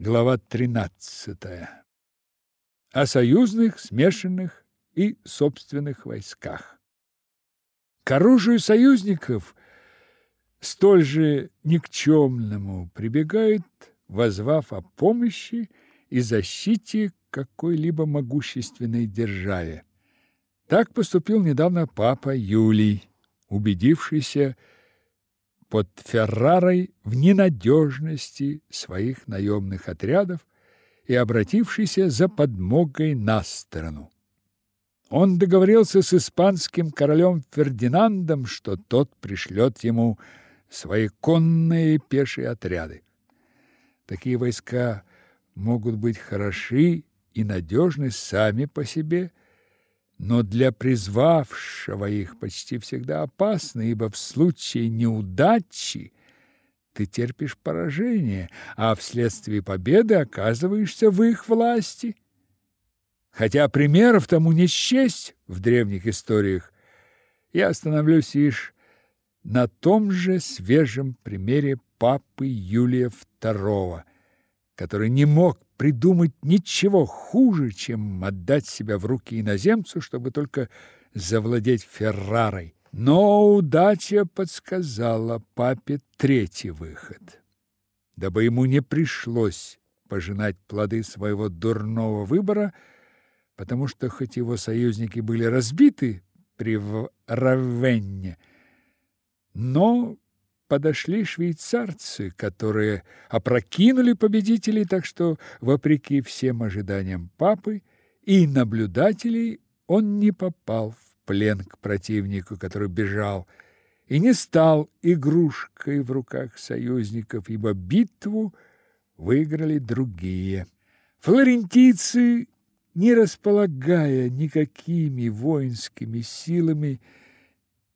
Глава 13. О союзных, смешанных и собственных войсках. К оружию союзников столь же никчемному прибегают, возвав о помощи и защите какой-либо могущественной державе. Так поступил недавно папа Юлий, убедившийся под Феррарой в ненадежности своих наемных отрядов и обратившийся за подмогой на сторону. Он договорился с испанским королем Фердинандом, что тот пришлет ему свои конные и пешие отряды. Такие войска могут быть хороши и надежны сами по себе, но для призвавшего их почти всегда опасны, ибо в случае неудачи ты терпишь поражение, а вследствие победы оказываешься в их власти. Хотя примеров тому не счесть в древних историях, я остановлюсь лишь на том же свежем примере папы Юлия II, который не мог придумать ничего хуже, чем отдать себя в руки иноземцу, чтобы только завладеть Феррарой. Но удача подсказала папе третий выход. Дабы ему не пришлось пожинать плоды своего дурного выбора, потому что хоть его союзники были разбиты при Равенне, но подошли швейцарцы, которые опрокинули победителей, так что, вопреки всем ожиданиям папы и наблюдателей, он не попал в плен к противнику, который бежал, и не стал игрушкой в руках союзников, ибо битву выиграли другие. Флорентийцы, не располагая никакими воинскими силами,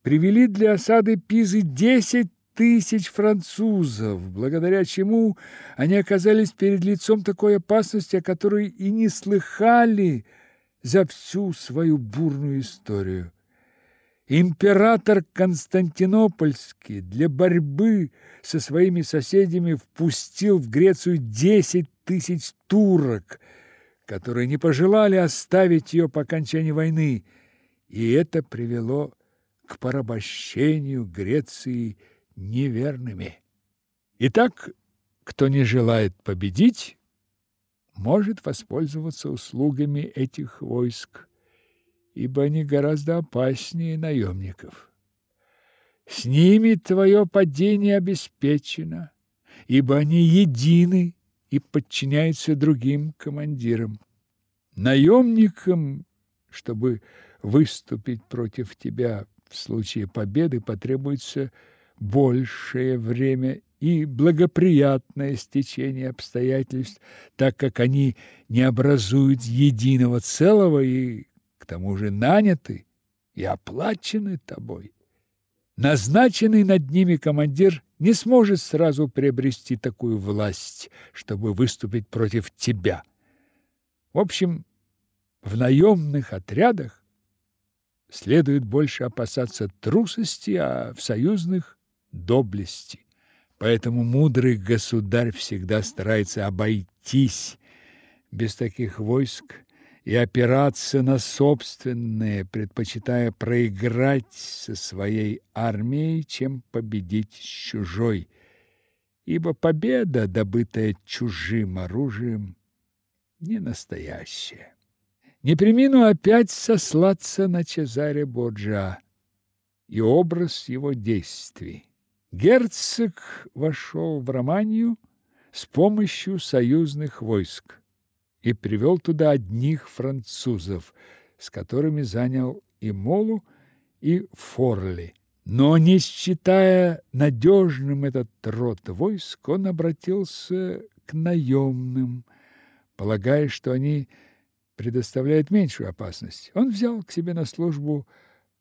привели для осады Пизы десять тысяч французов, благодаря чему они оказались перед лицом такой опасности, о которой и не слыхали за всю свою бурную историю. Император Константинопольский для борьбы со своими соседями впустил в Грецию десять тысяч турок, которые не пожелали оставить ее по окончании войны, и это привело к порабощению Греции неверными. Итак, кто не желает победить, может воспользоваться услугами этих войск, ибо они гораздо опаснее наемников. С ними твое падение обеспечено, ибо они едины и подчиняются другим командирам. Наемникам, чтобы выступить против тебя в случае победы, потребуется большее время и благоприятное стечение обстоятельств, так как они не образуют единого целого и к тому же наняты и оплачены тобой. Назначенный над ними командир не сможет сразу приобрести такую власть, чтобы выступить против тебя. В общем, в наемных отрядах следует больше опасаться трусости, а в союзных доблести. Поэтому мудрый государь всегда старается обойтись без таких войск и опираться на собственные, предпочитая проиграть со своей армией, чем победить с чужой. Ибо победа, добытая чужим оружием, не настоящая. Не премину опять сослаться на Чезаре Боджа и образ его действий. Герцог вошел в Романию с помощью союзных войск и привел туда одних французов, с которыми занял и Молу, и Форли. Но, не считая надежным этот род войск, он обратился к наемным, полагая, что они предоставляют меньшую опасность. Он взял к себе на службу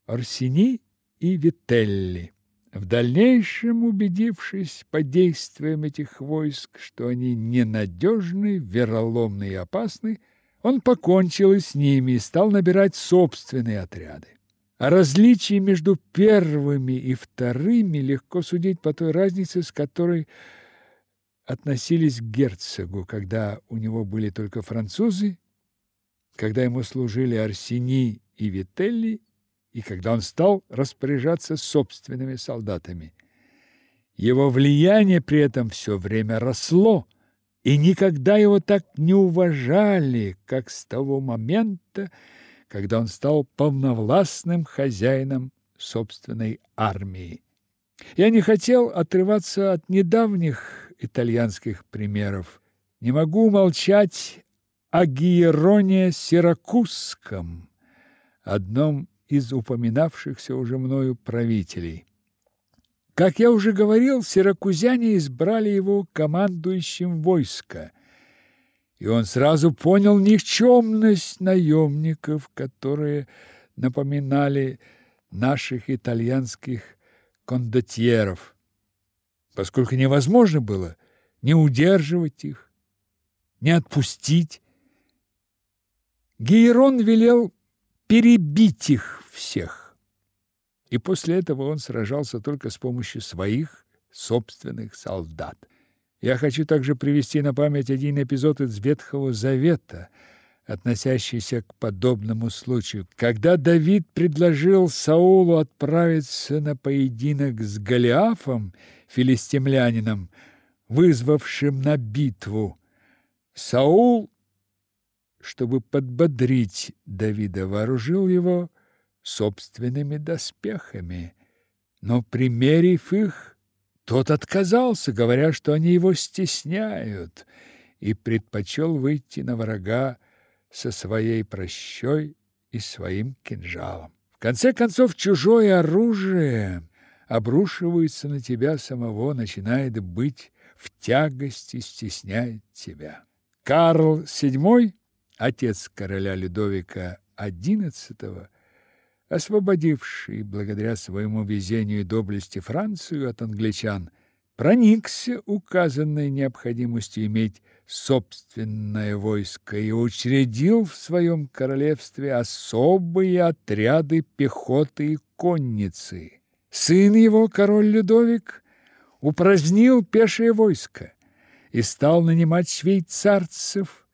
Арсени и Вителли. В дальнейшем, убедившись под действием этих войск, что они ненадежны, вероломны и опасны, он покончил с ними и стал набирать собственные отряды. О различии между первыми и вторыми легко судить по той разнице, с которой относились к герцогу, когда у него были только французы, когда ему служили Арсени и Вителли, и когда он стал распоряжаться собственными солдатами. Его влияние при этом все время росло, и никогда его так не уважали, как с того момента, когда он стал полновластным хозяином собственной армии. Я не хотел отрываться от недавних итальянских примеров. Не могу молчать о Гиероне Сиракузском, одном из упоминавшихся уже мною правителей. Как я уже говорил, сиракузяне избрали его командующим войска, и он сразу понял никчемность наемников, которые напоминали наших итальянских кондотьеров, поскольку невозможно было не удерживать их, не отпустить. Гейрон велел перебить их всех, и после этого он сражался только с помощью своих собственных солдат. Я хочу также привести на память один эпизод из Ветхого Завета – относящийся к подобному случаю. Когда Давид предложил Саулу отправиться на поединок с Голиафом, филистимлянином, вызвавшим на битву, Саул, чтобы подбодрить Давида, вооружил его собственными доспехами. Но, примерив их, тот отказался, говоря, что они его стесняют, и предпочел выйти на врага со своей прощой и своим кинжалом. В конце концов, чужое оружие обрушивается на тебя самого, начинает быть в тягости, стесняет тебя. Карл VII, отец короля Людовика XI, освободивший благодаря своему везению и доблести Францию от англичан, проникся указанной необходимостью иметь собственное войско и учредил в своем королевстве особые отряды пехоты и конницы. Сын его, король Людовик, упразднил пешее войско и стал нанимать швейцарцев.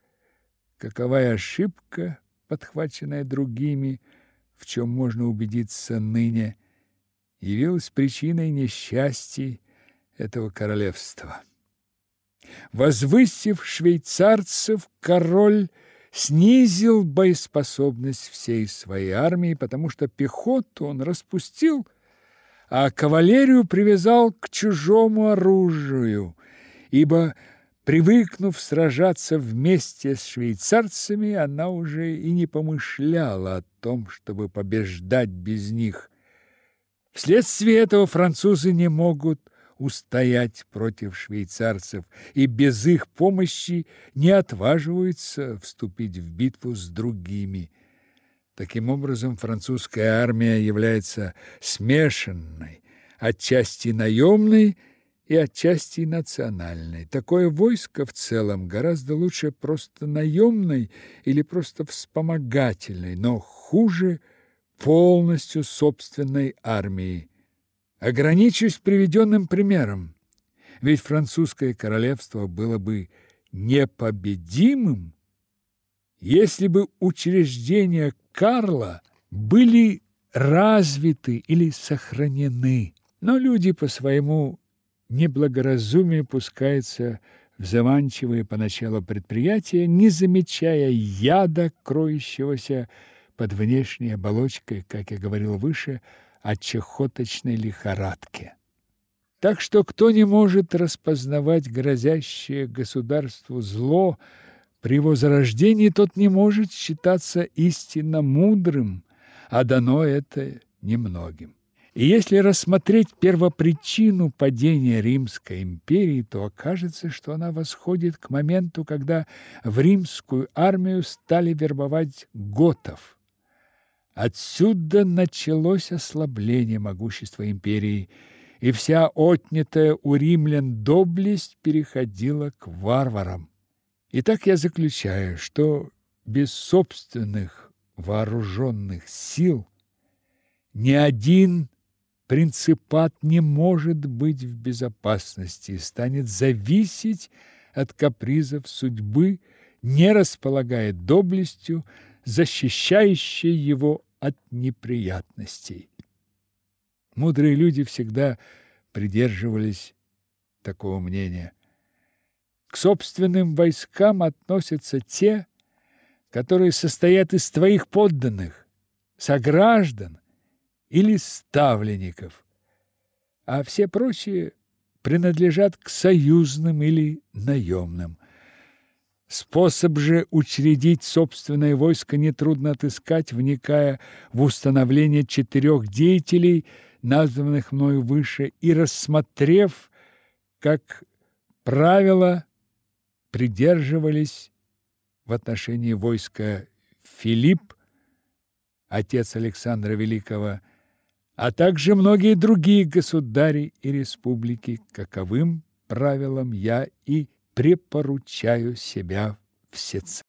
Каковая ошибка, подхваченная другими, в чем можно убедиться ныне, явилась причиной несчастий этого королевства. Возвысив швейцарцев, король снизил боеспособность всей своей армии, потому что пехоту он распустил, а кавалерию привязал к чужому оружию, ибо, привыкнув сражаться вместе с швейцарцами, она уже и не помышляла о том, чтобы побеждать без них. Вследствие этого французы не могут устоять против швейцарцев и без их помощи не отваживаются вступить в битву с другими. Таким образом, французская армия является смешанной, отчасти наемной и отчасти национальной. Такое войско в целом гораздо лучше просто наемной или просто вспомогательной, но хуже полностью собственной армии. Ограничусь приведенным примером. Ведь французское королевство было бы непобедимым, если бы учреждения Карла были развиты или сохранены. Но люди по своему неблагоразумию пускаются в заманчивые поначалу предприятия, не замечая яда, кроющегося под внешней оболочкой, как я говорил выше, о чехоточной лихорадке. Так что кто не может распознавать грозящее государству зло при его зарождении, тот не может считаться истинно мудрым, а дано это немногим. И если рассмотреть первопричину падения Римской империи, то окажется, что она восходит к моменту, когда в римскую армию стали вербовать готов – Отсюда началось ослабление могущества империи, и вся отнятая у римлян доблесть переходила к варварам. Итак, я заключаю, что без собственных вооруженных сил ни один принципат не может быть в безопасности и станет зависеть от капризов судьбы, не располагает доблестью, защищающей его от неприятностей. Мудрые люди всегда придерживались такого мнения. К собственным войскам относятся те, которые состоят из твоих подданных, сограждан или ставленников, а все прочие принадлежат к союзным или наемным. Способ же учредить собственное войско нетрудно отыскать, вникая в установление четырех деятелей, названных мною выше, и рассмотрев, как правило, придерживались в отношении войска Филипп, отец Александра Великого, а также многие другие государи и республики, каковым правилам я и препоручаю себя всецело.